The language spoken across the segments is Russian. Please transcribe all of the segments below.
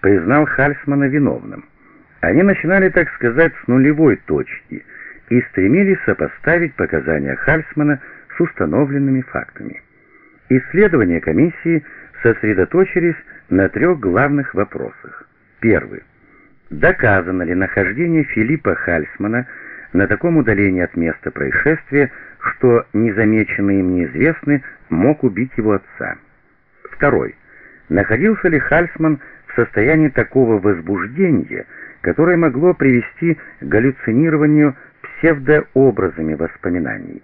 признал Хальсмана виновным. Они начинали, так сказать, с нулевой точки и стремились сопоставить показания Хальсмана с установленными фактами. Исследования комиссии сосредоточились на трех главных вопросах. Первый. Доказано ли нахождение Филиппа Хальсмана на таком удалении от места происшествия, что незамеченный им неизвестный мог убить его отца? Второй. Находился ли Хальсман в состоянии такого возбуждения, которое могло привести к галлюцинированию псевдообразами воспоминаний?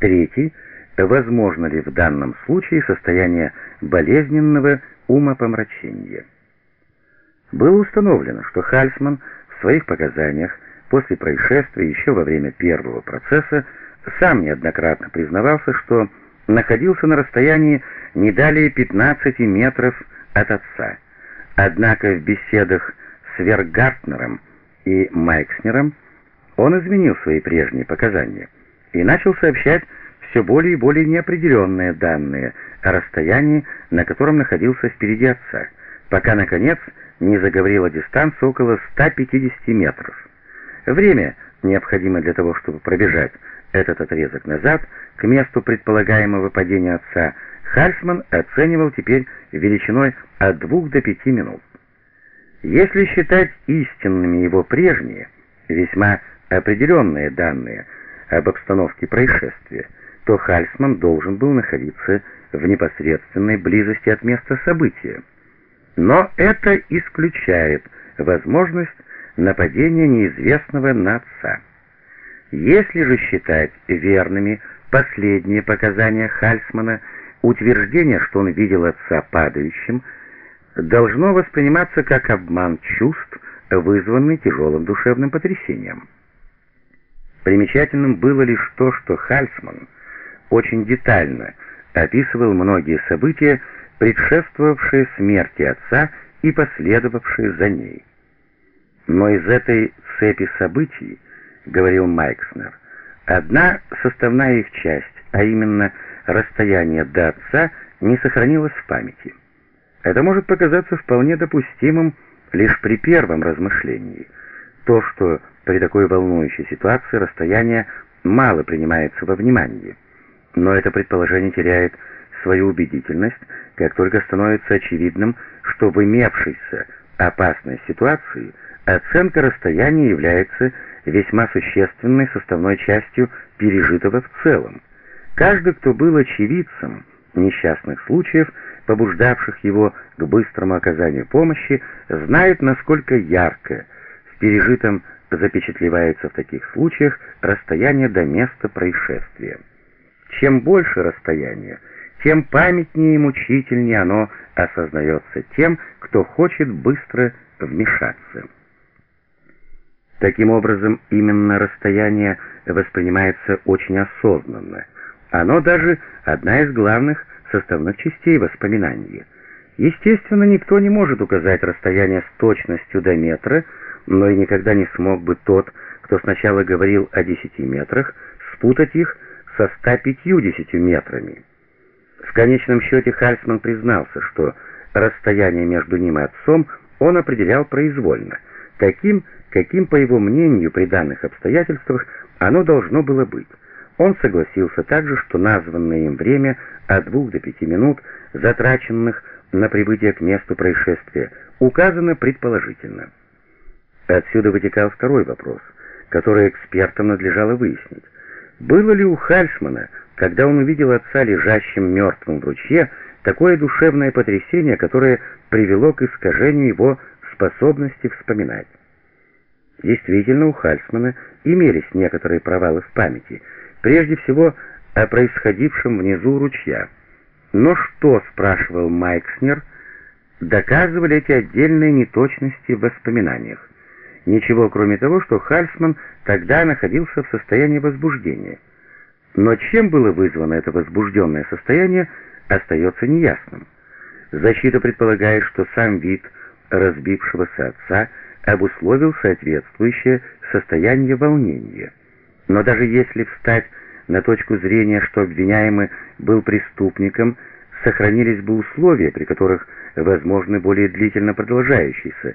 Третий. Возможно ли в данном случае состояние болезненного умопомрачения? Было установлено, что Хальсман в своих показаниях после происшествия еще во время первого процесса сам неоднократно признавался, что находился на расстоянии не далее 15 метров от отца. Однако в беседах с Вергартнером и Майкснером он изменил свои прежние показания и начал сообщать все более и более неопределенные данные о расстоянии, на котором находился впереди отца, пока, наконец, не заговорила дистанция около 150 метров. Время, необходимое для того, чтобы пробежать этот отрезок назад, к месту предполагаемого падения отца, Хальсман оценивал теперь величиной от 2 до 5 минут. Если считать истинными его прежние, весьма определенные данные об обстановке происшествия, то Хальсман должен был находиться в непосредственной близости от места события. Но это исключает возможность нападения неизвестного на отца. Если же считать верными последние показания Хальсмана, утверждение, что он видел отца падающим, должно восприниматься как обман чувств, вызванный тяжелым душевным потрясением. Примечательным было лишь то, что Хальсман очень детально описывал многие события, предшествовавшие смерти отца и последовавшие за ней. Но из этой цепи событий, говорил Майкснер, одна составная их часть, а именно расстояние до отца, не сохранилась в памяти. Это может показаться вполне допустимым лишь при первом размышлении. То, что при такой волнующей ситуации расстояние мало принимается во внимание. Но это предположение теряет свою убедительность, как только становится очевидным, что в имевшейся опасной ситуации оценка расстояния является весьма существенной составной частью пережитого в целом. Каждый, кто был очевидцем несчастных случаев, побуждавших его к быстрому оказанию помощи, знает, насколько ярко в пережитом запечатлевается в таких случаях расстояние до места происшествия. Чем больше расстояние, тем памятнее и мучительнее оно осознается тем, кто хочет быстро вмешаться. Таким образом, именно расстояние воспринимается очень осознанно. Оно даже одна из главных составных частей воспоминания. Естественно, никто не может указать расстояние с точностью до метра, но и никогда не смог бы тот, кто сначала говорил о 10 метрах, спутать их со 150 метрами. В конечном счете Хальсман признался, что расстояние между ним и отцом он определял произвольно, таким, каким, по его мнению, при данных обстоятельствах оно должно было быть. Он согласился также, что названное им время от двух до пяти минут, затраченных на прибытие к месту происшествия, указано предположительно. Отсюда вытекал второй вопрос, который экспертам надлежало выяснить. Было ли у Хальсмана когда он увидел отца лежащим мертвым в ручье, такое душевное потрясение, которое привело к искажению его способности вспоминать. Действительно, у Хальсмана имелись некоторые провалы в памяти, прежде всего о происходившем внизу ручья. Но что, спрашивал Майкснер, доказывали эти отдельные неточности в воспоминаниях? Ничего, кроме того, что Хальсман тогда находился в состоянии возбуждения. Но чем было вызвано это возбужденное состояние, остается неясным. Защита предполагает, что сам вид разбившегося отца обусловил соответствующее состояние волнения. Но даже если встать на точку зрения, что обвиняемый был преступником, сохранились бы условия, при которых возможно, более длительно продолжающийся,